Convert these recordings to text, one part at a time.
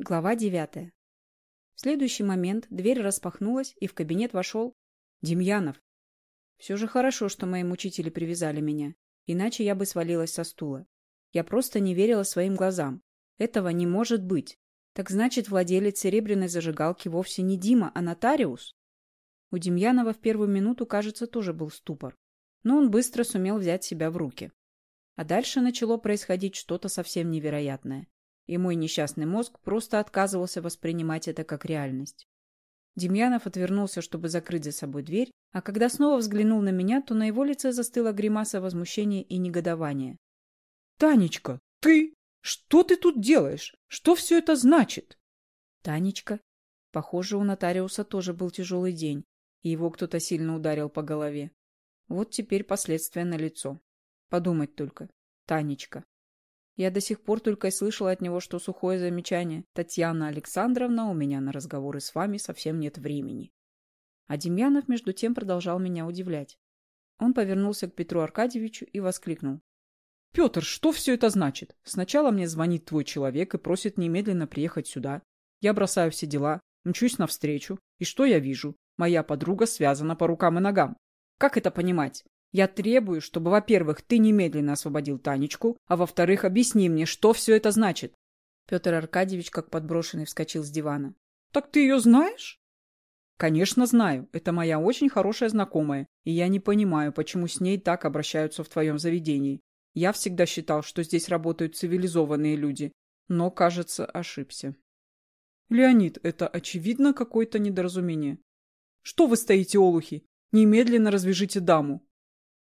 Глава девятая. В следующий момент дверь распахнулась, и в кабинет вошел Демьянов. Все же хорошо, что мои мучители привязали меня, иначе я бы свалилась со стула. Я просто не верила своим глазам. Этого не может быть. Так значит, владелец серебряной зажигалки вовсе не Дима, а нотариус? У Демьянова в первую минуту, кажется, тоже был ступор. Но он быстро сумел взять себя в руки. А дальше начало происходить что-то совсем невероятное и мой несчастный мозг просто отказывался воспринимать это как реальность. Демьянов отвернулся, чтобы закрыть за собой дверь, а когда снова взглянул на меня, то на его лице застыла гримаса возмущения и негодования. «Танечка, ты? Что ты тут делаешь? Что все это значит?» «Танечка?» Похоже, у нотариуса тоже был тяжелый день, и его кто-то сильно ударил по голове. Вот теперь последствия налицо. Подумать только. Танечка. Я до сих пор только и слышала от него, что сухое замечание. «Татьяна Александровна, у меня на разговоры с вами совсем нет времени». А Демьянов, между тем, продолжал меня удивлять. Он повернулся к Петру Аркадьевичу и воскликнул. «Петр, что все это значит? Сначала мне звонит твой человек и просит немедленно приехать сюда. Я бросаю все дела, мчусь навстречу. И что я вижу? Моя подруга связана по рукам и ногам. Как это понимать? Я требую, чтобы, во-первых, ты немедленно освободил Танечку, а во-вторых, объясни мне, что все это значит. Петр Аркадьевич, как подброшенный, вскочил с дивана. — Так ты ее знаешь? — Конечно, знаю. Это моя очень хорошая знакомая, и я не понимаю, почему с ней так обращаются в твоем заведении. Я всегда считал, что здесь работают цивилизованные люди, но, кажется, ошибся. — Леонид, это очевидно какое-то недоразумение. — Что вы стоите, олухи? Немедленно развяжите даму.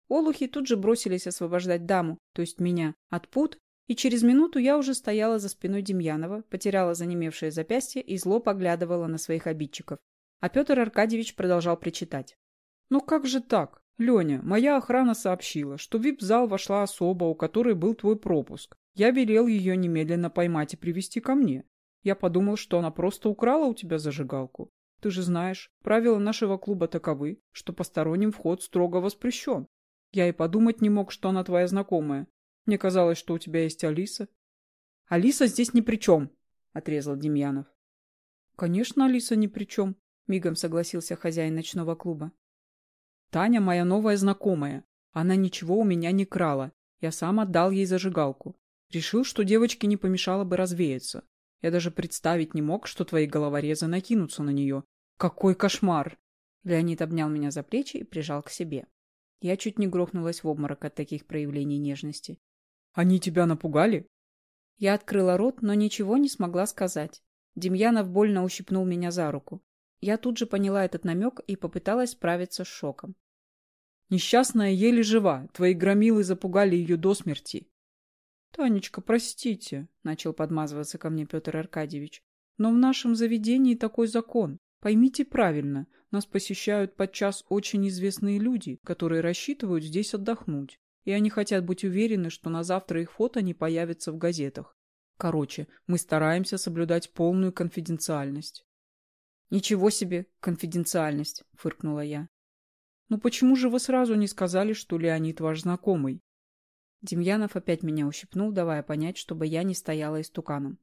Олухи тут же бросились освобождать даму, то есть меня, от пут, и через минуту я уже стояла за спиной Демьянова, потеряла занемевшее запястье и зло поглядывала на своих обидчиков. А Петр Аркадьевич продолжал причитать. «Ну как же так? Леня, моя охрана сообщила, что в вип-зал вошла особа, у которой был твой пропуск. Я велел ее немедленно поймать и привести ко мне. Я подумал, что она просто украла у тебя зажигалку. Ты же знаешь, правила нашего клуба таковы, что посторонним вход строго воспрещен. Я и подумать не мог, что она твоя знакомая. Мне казалось, что у тебя есть Алиса. Алиса здесь ни при чем, — отрезал Демьянов. Конечно, Алиса ни при чем, — мигом согласился хозяин ночного клуба. Таня моя новая знакомая. Она ничего у меня не крала. Я сам отдал ей зажигалку. Решил, что девочке не помешало бы развеяться. Я даже представить не мог, что твои головорезы накинутся на нее. Какой кошмар! Леонид обнял меня за плечи и прижал к себе. Я чуть не грохнулась в обморок от таких проявлений нежности. «Они тебя напугали?» Я открыла рот, но ничего не смогла сказать. Демьянов больно ущипнул меня за руку. Я тут же поняла этот намек и попыталась справиться с шоком. «Несчастная еле жива. Твои громилы запугали ее до смерти». «Танечка, простите», — начал подмазываться ко мне Петр Аркадьевич. «Но в нашем заведении такой закон. Поймите правильно, нас посещают подчас очень известные люди, которые рассчитывают здесь отдохнуть, и они хотят быть уверены, что на завтра их фото не появится в газетах. Короче, мы стараемся соблюдать полную конфиденциальность. «Ничего себе, конфиденциальность!» — фыркнула я. «Ну почему же вы сразу не сказали, что Леонид ваш знакомый?» Демьянов опять меня ущипнул, давая понять, чтобы я не стояла истуканом.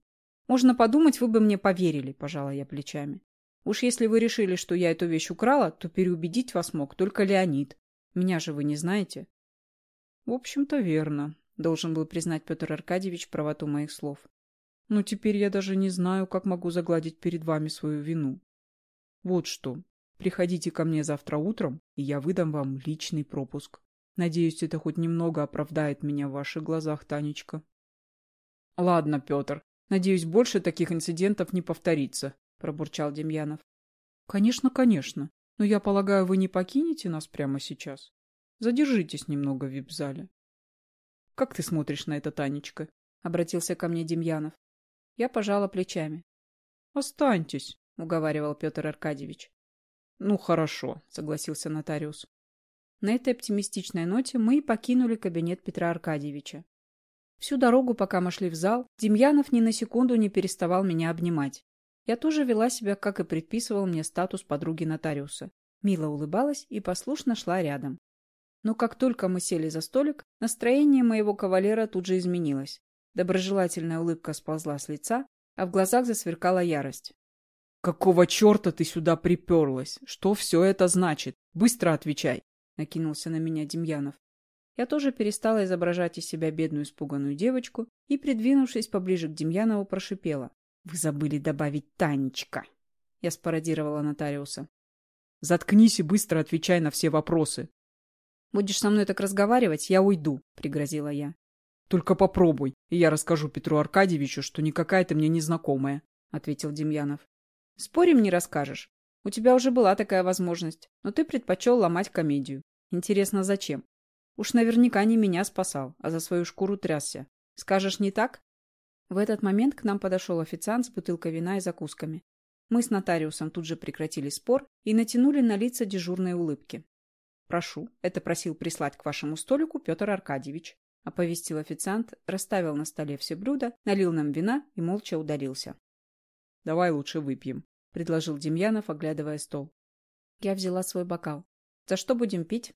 «Можно подумать, вы бы мне поверили», — пожала я плечами. Уж если вы решили, что я эту вещь украла, то переубедить вас мог только Леонид. Меня же вы не знаете. В общем-то, верно. Должен был признать Петр Аркадьевич правоту моих слов. Но теперь я даже не знаю, как могу загладить перед вами свою вину. Вот что. Приходите ко мне завтра утром, и я выдам вам личный пропуск. Надеюсь, это хоть немного оправдает меня в ваших глазах, Танечка. Ладно, Петр. Надеюсь, больше таких инцидентов не повторится. — пробурчал Демьянов. — Конечно, конечно. Но я полагаю, вы не покинете нас прямо сейчас? Задержитесь немного в вип-зале. — Как ты смотришь на это, Танечка? — обратился ко мне Демьянов. Я пожала плечами. — Останьтесь, — уговаривал Петр Аркадьевич. — Ну, хорошо, — согласился нотариус. На этой оптимистичной ноте мы и покинули кабинет Петра Аркадьевича. Всю дорогу, пока мы шли в зал, Демьянов ни на секунду не переставал меня обнимать. Я тоже вела себя, как и предписывал мне статус подруги нотариуса. Мило улыбалась и послушно шла рядом. Но как только мы сели за столик, настроение моего кавалера тут же изменилось. Доброжелательная улыбка сползла с лица, а в глазах засверкала ярость. «Какого черта ты сюда приперлась? Что все это значит? Быстро отвечай!» — накинулся на меня Демьянов. Я тоже перестала изображать из себя бедную испуганную девочку и, придвинувшись поближе к Демьянову, прошипела. «Вы забыли добавить Танечка!» Я спародировала нотариуса. «Заткнись и быстро отвечай на все вопросы!» «Будешь со мной так разговаривать, я уйду», — пригрозила я. «Только попробуй, и я расскажу Петру Аркадьевичу, что никакая ты мне незнакомая», — ответил Демьянов. «Спорим, не расскажешь. У тебя уже была такая возможность, но ты предпочел ломать комедию. Интересно, зачем? Уж наверняка не меня спасал, а за свою шкуру трясся. Скажешь, не так?» В этот момент к нам подошел официант с бутылкой вина и закусками. Мы с нотариусом тут же прекратили спор и натянули на лица дежурные улыбки. «Прошу, это просил прислать к вашему столику Петр Аркадьевич», оповестил официант, расставил на столе все блюда, налил нам вина и молча удалился. «Давай лучше выпьем», — предложил Демьянов, оглядывая стол. Я взяла свой бокал. «За что будем пить?»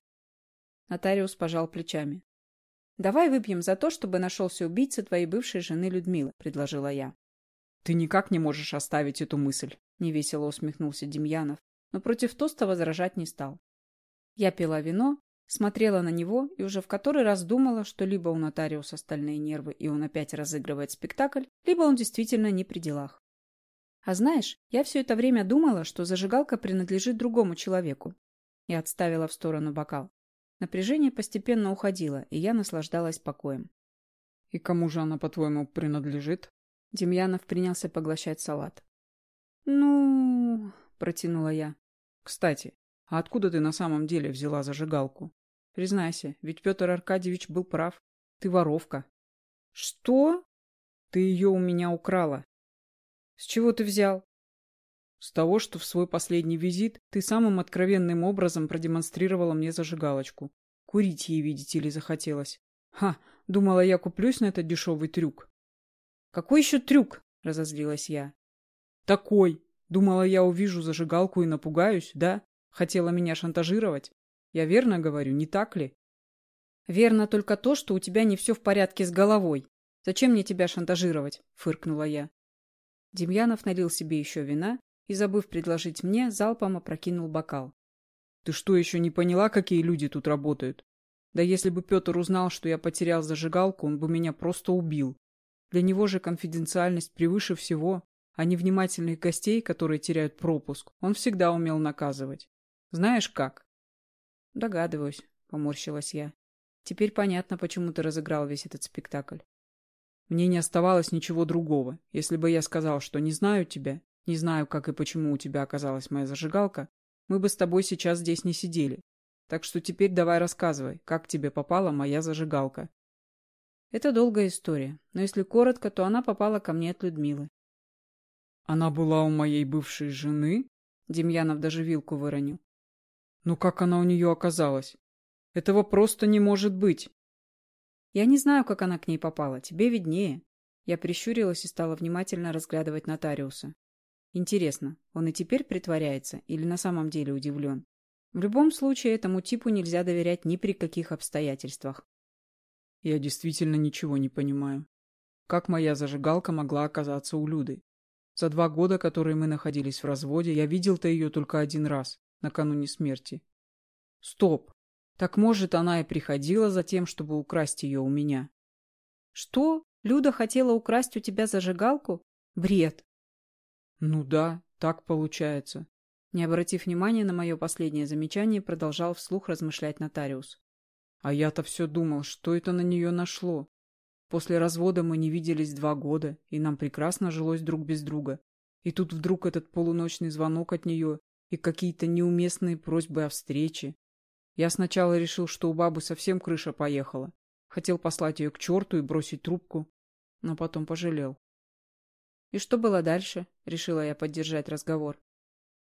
Нотариус пожал плечами. «Давай выпьем за то, чтобы нашелся убийца твоей бывшей жены Людмилы», — предложила я. «Ты никак не можешь оставить эту мысль», — невесело усмехнулся Демьянов, но против тоста возражать не стал. Я пила вино, смотрела на него и уже в который раз думала, что либо у нотариуса стальные нервы, и он опять разыгрывает спектакль, либо он действительно не при делах. А знаешь, я все это время думала, что зажигалка принадлежит другому человеку. Я отставила в сторону бокал. Напряжение постепенно уходило, и я наслаждалась покоем. «И кому же она, по-твоему, принадлежит?» Демьянов принялся поглощать салат. «Ну...» — протянула я. «Кстати, а откуда ты на самом деле взяла зажигалку? Признайся, ведь Петр Аркадьевич был прав. Ты воровка. Что? Ты ее у меня украла. С чего ты взял? С того, что в свой последний визит ты самым откровенным образом продемонстрировала мне зажигалочку. Курить ей, видите ли, захотелось. Ха, думала, я куплюсь на этот дешевый трюк. Какой еще трюк? Разозлилась я. Такой. Думала, я увижу зажигалку и напугаюсь, да? Хотела меня шантажировать? Я верно говорю, не так ли? Верно только то, что у тебя не все в порядке с головой. Зачем мне тебя шантажировать? Фыркнула я. Демьянов налил себе еще вина и, забыв предложить мне, залпом опрокинул бокал. Ты что, еще не поняла, какие люди тут работают? Да если бы Петр узнал, что я потерял зажигалку, он бы меня просто убил. Для него же конфиденциальность превыше всего, а невнимательных гостей, которые теряют пропуск, он всегда умел наказывать. Знаешь как? Догадываюсь, поморщилась я. Теперь понятно, почему ты разыграл весь этот спектакль. Мне не оставалось ничего другого. Если бы я сказал, что не знаю тебя, не знаю, как и почему у тебя оказалась моя зажигалка, мы бы с тобой сейчас здесь не сидели. Так что теперь давай рассказывай, как тебе попала моя зажигалка. Это долгая история, но если коротко, то она попала ко мне от Людмилы. Она была у моей бывшей жены? Демьянов даже вилку выронил. Но как она у нее оказалась? Этого просто не может быть. Я не знаю, как она к ней попала. Тебе виднее. Я прищурилась и стала внимательно разглядывать нотариуса. Интересно, он и теперь притворяется или на самом деле удивлен? В любом случае, этому типу нельзя доверять ни при каких обстоятельствах. Я действительно ничего не понимаю. Как моя зажигалка могла оказаться у Люды? За два года, которые мы находились в разводе, я видел-то ее только один раз накануне смерти. Стоп! Так может, она и приходила за тем, чтобы украсть ее у меня? Что? Люда хотела украсть у тебя зажигалку? Бред! Ну да, так получается. Не обратив внимания на мое последнее замечание, продолжал вслух размышлять нотариус. А я-то все думал, что это на нее нашло. После развода мы не виделись два года, и нам прекрасно жилось друг без друга. И тут вдруг этот полуночный звонок от нее, и какие-то неуместные просьбы о встрече. Я сначала решил, что у бабы совсем крыша поехала. Хотел послать ее к черту и бросить трубку, но потом пожалел. «И что было дальше?» — решила я поддержать разговор.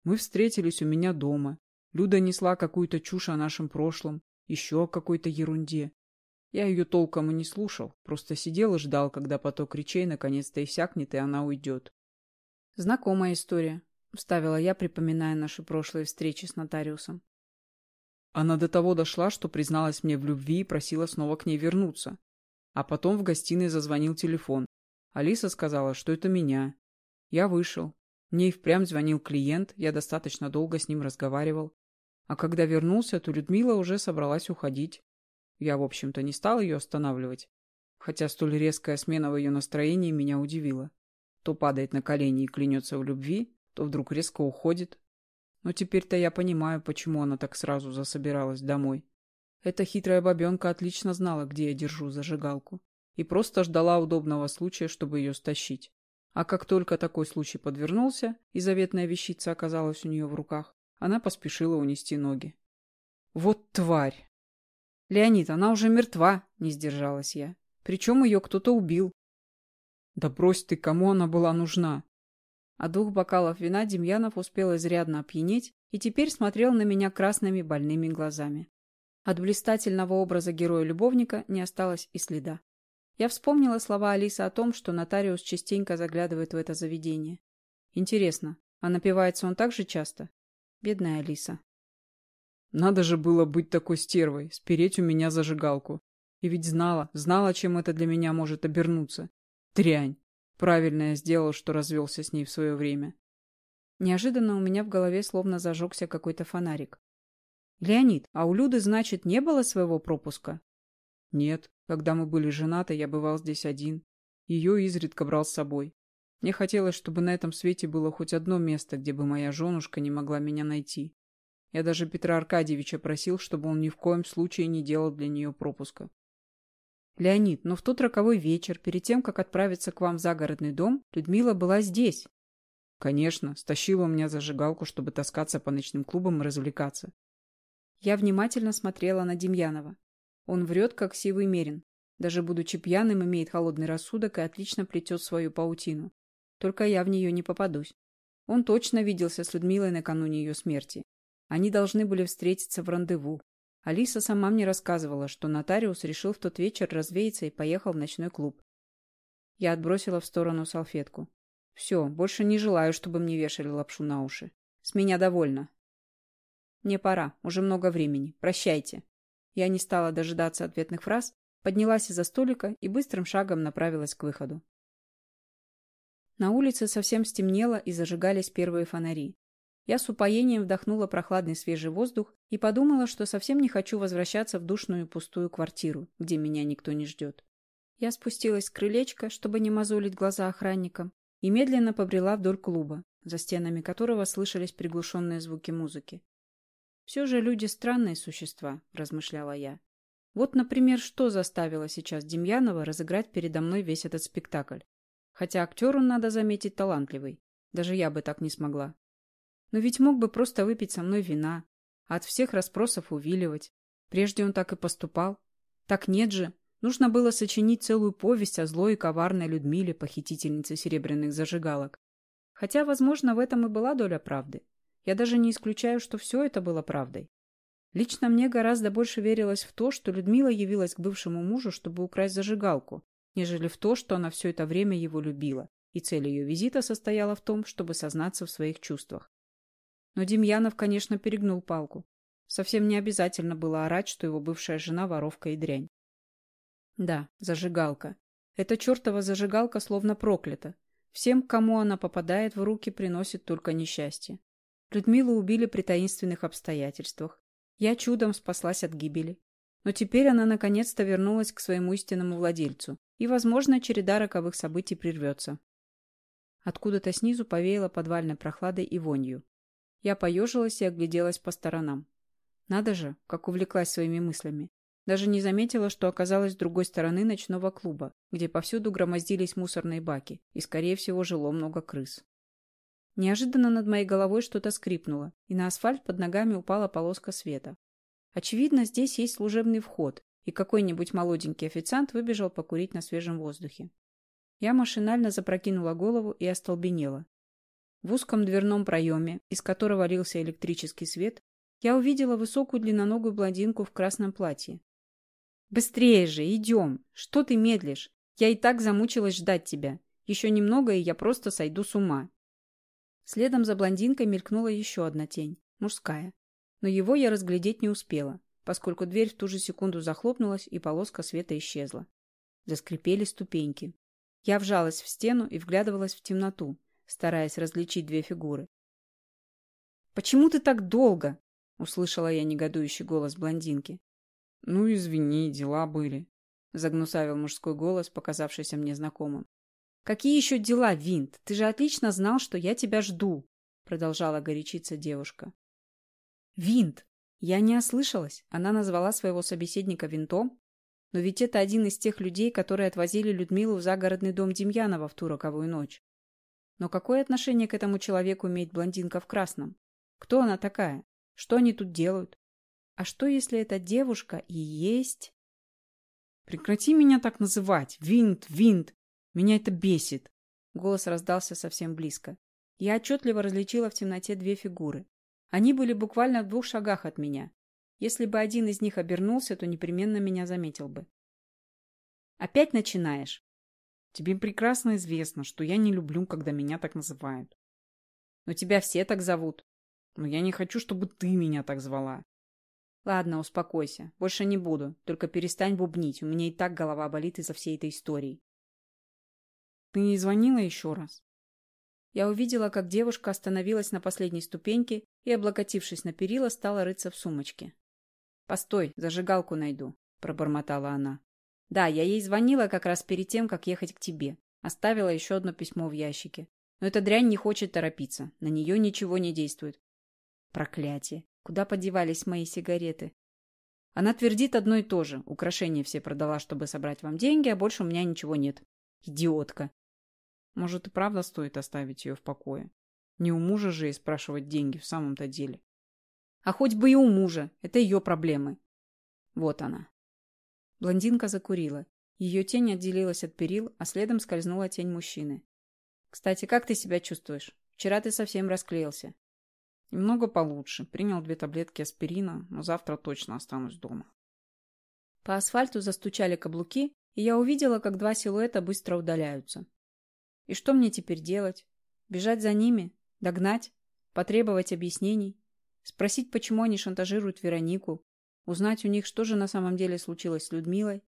Мы встретились у меня дома. Люда несла какую-то чушь о нашем прошлом, еще о какой-то ерунде. Я ее толком и не слушал, просто сидел и ждал, когда поток речей наконец-то иссякнет, и она уйдет. Знакомая история. — вставила я, припоминая наши прошлые встречи с нотариусом. Она до того дошла, что призналась мне в любви и просила снова к ней вернуться. А потом в гостиной зазвонил телефон. Алиса сказала, что это меня, Я вышел. Мне и впрямь звонил клиент, я достаточно долго с ним разговаривал. А когда вернулся, то Людмила уже собралась уходить. Я, в общем-то, не стал ее останавливать. Хотя столь резкая смена в ее настроении меня удивила. То падает на колени и клянется в любви, то вдруг резко уходит. Но теперь-то я понимаю, почему она так сразу засобиралась домой. Эта хитрая бабенка отлично знала, где я держу зажигалку, и просто ждала удобного случая, чтобы ее стащить. А как только такой случай подвернулся, и заветная вещица оказалась у нее в руках, она поспешила унести ноги. Вот тварь! Леонид, она уже мертва, не сдержалась я. Причем ее кто-то убил. Да брось ты, кому она была нужна? От двух бокалов вина Демьянов успел изрядно опьянеть и теперь смотрел на меня красными больными глазами. От блистательного образа героя-любовника не осталось и следа. Я вспомнила слова Алисы о том, что нотариус частенько заглядывает в это заведение. Интересно, а напивается он так же часто? Бедная Алиса. Надо же было быть такой стервой, спереть у меня зажигалку. И ведь знала, знала, чем это для меня может обернуться. Дрянь. Правильно я сделал, что развелся с ней в свое время. Неожиданно у меня в голове словно зажегся какой-то фонарик. «Леонид, а у Люды, значит, не было своего пропуска?» «Нет. Когда мы были женаты, я бывал здесь один. Ее изредка брал с собой. Мне хотелось, чтобы на этом свете было хоть одно место, где бы моя женушка не могла меня найти. Я даже Петра Аркадьевича просил, чтобы он ни в коем случае не делал для нее пропуска. Леонид, но в тот роковой вечер, перед тем, как отправиться к вам в загородный дом, Людмила была здесь. Конечно, стащила у меня зажигалку, чтобы таскаться по ночным клубам и развлекаться. Я внимательно смотрела на Демьянова. Он врет, как сивый мерин. Даже будучи пьяным, имеет холодный рассудок и отлично плетет свою паутину. Только я в нее не попадусь. Он точно виделся с Людмилой накануне ее смерти. Они должны были встретиться в рандеву. Алиса сама мне рассказывала, что нотариус решил в тот вечер развеяться и поехал в ночной клуб. Я отбросила в сторону салфетку. Все, больше не желаю, чтобы мне вешали лапшу на уши. С меня довольно. Мне пора, уже много времени. Прощайте. Я не стала дожидаться ответных фраз, поднялась из-за столика и быстрым шагом направилась к выходу. На улице совсем стемнело и зажигались первые фонари. Я с упоением вдохнула прохладный свежий воздух и подумала, что совсем не хочу возвращаться в душную пустую квартиру, где меня никто не ждет. Я спустилась с крылечка, чтобы не мозолить глаза охранникам, и медленно побрела вдоль клуба, за стенами которого слышались приглушенные звуки музыки. «Все же люди странные существа», – размышляла я. Вот, например, что заставило сейчас Демьянова разыграть передо мной весь этот спектакль. Хотя актер он, надо заметить, талантливый. Даже я бы так не смогла. Но ведь мог бы просто выпить со мной вина, от всех расспросов увиливать. Прежде он так и поступал. Так нет же. Нужно было сочинить целую повесть о злой и коварной Людмиле, похитительнице серебряных зажигалок. Хотя, возможно, в этом и была доля правды. Я даже не исключаю, что все это было правдой. Лично мне гораздо больше верилось в то, что Людмила явилась к бывшему мужу, чтобы украсть зажигалку, нежели в то, что она все это время его любила, и цель ее визита состояла в том, чтобы сознаться в своих чувствах. Но Демьянов, конечно, перегнул палку. Совсем не обязательно было орать, что его бывшая жена воровка и дрянь. Да, зажигалка. Эта чертова зажигалка словно проклята. Всем, кому она попадает в руки, приносит только несчастье. Людмилу убили при таинственных обстоятельствах. Я чудом спаслась от гибели. Но теперь она наконец-то вернулась к своему истинному владельцу, и, возможно, череда роковых событий прервется. Откуда-то снизу повеяло подвальной прохладой и вонью. Я поежилась и огляделась по сторонам. Надо же, как увлеклась своими мыслями. Даже не заметила, что оказалась с другой стороны ночного клуба, где повсюду громоздились мусорные баки, и, скорее всего, жило много крыс. Неожиданно над моей головой что-то скрипнуло, и на асфальт под ногами упала полоска света. Очевидно, здесь есть служебный вход, и какой-нибудь молоденький официант выбежал покурить на свежем воздухе. Я машинально запрокинула голову и остолбенела. В узком дверном проеме, из которого лился электрический свет, я увидела высокую длинноногую блондинку в красном платье. «Быстрее же, идем! Что ты медлишь? Я и так замучилась ждать тебя. Еще немного, и я просто сойду с ума». Следом за блондинкой мелькнула еще одна тень, мужская. Но его я разглядеть не успела, поскольку дверь в ту же секунду захлопнулась, и полоска света исчезла. Заскрипели ступеньки. Я вжалась в стену и вглядывалась в темноту, стараясь различить две фигуры. «Почему ты так долго?» — услышала я негодующий голос блондинки. «Ну, извини, дела были», — загнусавил мужской голос, показавшийся мне знакомым. «Какие еще дела, Винт? Ты же отлично знал, что я тебя жду», — продолжала горячиться девушка. «Винт!» Я не ослышалась. Она назвала своего собеседника Винтом. Но ведь это один из тех людей, которые отвозили Людмилу в загородный дом Демьянова в ту роковую ночь. Но какое отношение к этому человеку имеет блондинка в красном? Кто она такая? Что они тут делают? А что, если эта девушка и есть... Прекрати меня так называть. Винт, винт. Меня это бесит. Голос раздался совсем близко. Я отчетливо различила в темноте две фигуры. Они были буквально в двух шагах от меня. Если бы один из них обернулся, то непременно меня заметил бы. «Опять начинаешь?» «Тебе прекрасно известно, что я не люблю, когда меня так называют». «Но тебя все так зовут». «Но я не хочу, чтобы ты меня так звала». «Ладно, успокойся. Больше не буду. Только перестань бубнить. У меня и так голова болит из-за всей этой истории». «Ты не звонила еще раз?» Я увидела, как девушка остановилась на последней ступеньке и, облокотившись на перила, стала рыться в сумочке. «Постой, зажигалку найду», — пробормотала она. «Да, я ей звонила как раз перед тем, как ехать к тебе. Оставила еще одно письмо в ящике. Но эта дрянь не хочет торопиться. На нее ничего не действует. Проклятие. Куда подевались мои сигареты? Она твердит одно и то же. Украшения все продала, чтобы собрать вам деньги, а больше у меня ничего нет. Идиотка. Может, и правда стоит оставить ее в покое? Не у мужа же и спрашивать деньги в самом-то деле. А хоть бы и у мужа. Это ее проблемы. Вот она. Блондинка закурила. Ее тень отделилась от перил, а следом скользнула тень мужчины. «Кстати, как ты себя чувствуешь? Вчера ты совсем расклеился». «Немного получше. Принял две таблетки аспирина, но завтра точно останусь дома». По асфальту застучали каблуки, и я увидела, как два силуэта быстро удаляются. И что мне теперь делать? Бежать за ними? Догнать? Потребовать объяснений? Спросить, почему они шантажируют Веронику? Узнать у них, что же на самом деле случилось с Людмилой?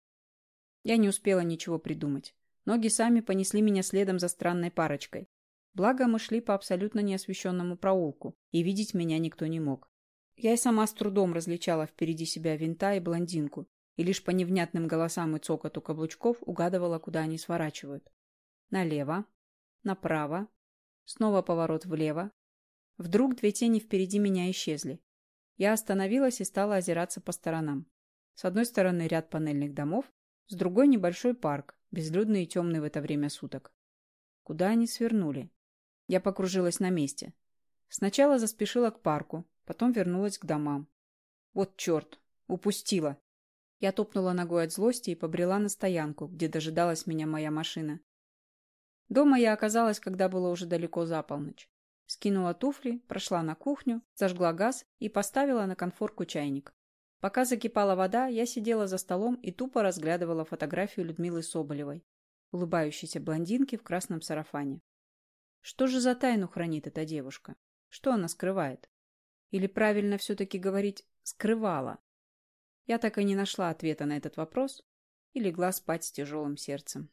Я не успела ничего придумать. Ноги сами понесли меня следом за странной парочкой. Благо, мы шли по абсолютно неосвещенному проулку, и видеть меня никто не мог. Я и сама с трудом различала впереди себя винта и блондинку, и лишь по невнятным голосам и цокоту каблучков угадывала, куда они сворачивают. Налево. Направо. Снова поворот влево. Вдруг две тени впереди меня исчезли. Я остановилась и стала озираться по сторонам. С одной стороны ряд панельных домов, с другой небольшой парк, безлюдный и темный в это время суток. Куда они свернули? Я покружилась на месте. Сначала заспешила к парку, потом вернулась к домам. Вот черт! Упустила! Я топнула ногой от злости и побрела на стоянку, где дожидалась меня моя машина. Дома я оказалась, когда было уже далеко за полночь. Скинула туфли, прошла на кухню, зажгла газ и поставила на конфорку чайник. Пока закипала вода, я сидела за столом и тупо разглядывала фотографию Людмилы Соболевой, улыбающейся блондинки в красном сарафане. Что же за тайну хранит эта девушка? Что она скрывает? Или правильно все-таки говорить «скрывала»? Я так и не нашла ответа на этот вопрос и легла спать с тяжелым сердцем.